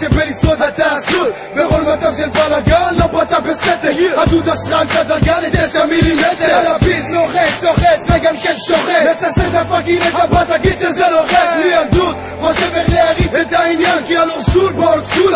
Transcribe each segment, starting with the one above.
שבלשרוד אתה עסוק בכל מצב של בלאגן לא באת בסתר. הדודה שלך על הדרגה לתשע מילימטר באולד סקול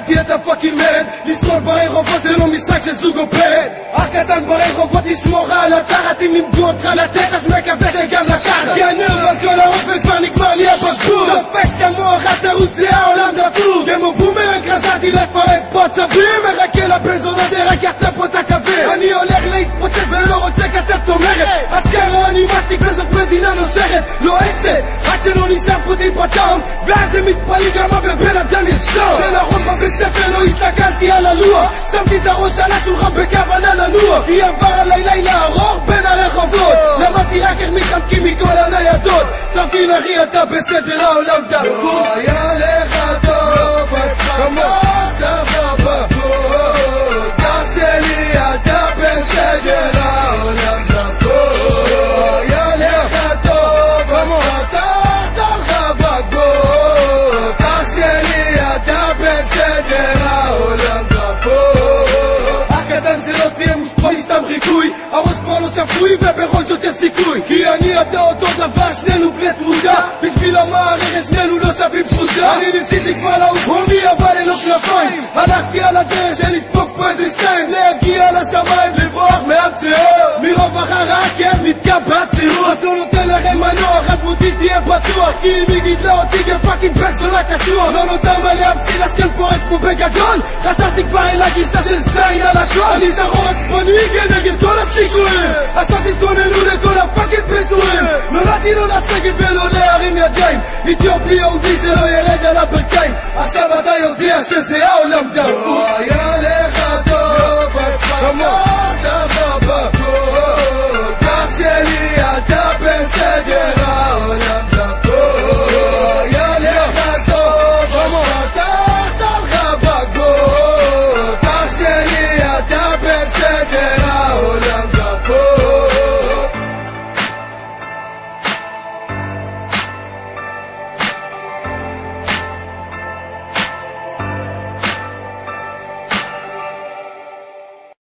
שבמוסד ארגנתי את ה fucking מרד לשרוד ברחובות זה לא משחק של זוג או פרט אח קטן ברחובות תסמוך על התחת אם לימדו אותך לתת אז מקווה שגם לקחת. גנב על כל הראש וכבר נגמר לי הבקבוק דופק את המוח התירוץ זה העולם דפוק. כמו בומרנג חזרתי לפרק פה צווים מחכה לבן זונה שרק יחצה פה את הקווים אני הולך להתפוצץ ולא רוצה כתף תומכת. אשכרה אני מסטיק וזאת מדינה נושכת. לא עסק עד שלא נשאר פרוטין בטאון ואז הם מתפלאים כמה בבן אדם יש סוף הסתכלתי על הלוח שמתי את הראש על השולחן בכוונה לנוח. כי עבר עליי לילה ארוך בין הרחובות. למדתי רק איך מתחמקים מכל הניידות. תבין אחי אתה בסדר העולם דפוק שנינו בני תמותה בשביל המערכת שנינו לא שווים פרוטה אני ניסיתי כבר לעוף הומי אבל לו כנפיים הלכתי על הדרך של לדפוק פה איזה שתיים להגיע לשמיים לברוח מהמציאות מרוב החרא הכאב נתקע בעצירות אז לא נותן לכם מנוח אז מותי תהיה בטוח כי אם קשוח לא נותר מה להפסיד אז כן פורץ פה בגדול חזרתי כבר אל הגיסה של זין על הכל אני זרור עצבני כנגד כל הסיכויים עכשיו תתכוננו לכל הפאקינג פיצויים נולדתי לא לסגת ולא להרים ידיים אתיופי יהודי שלא ירד על הברכיים עכשיו אתה יודע שזה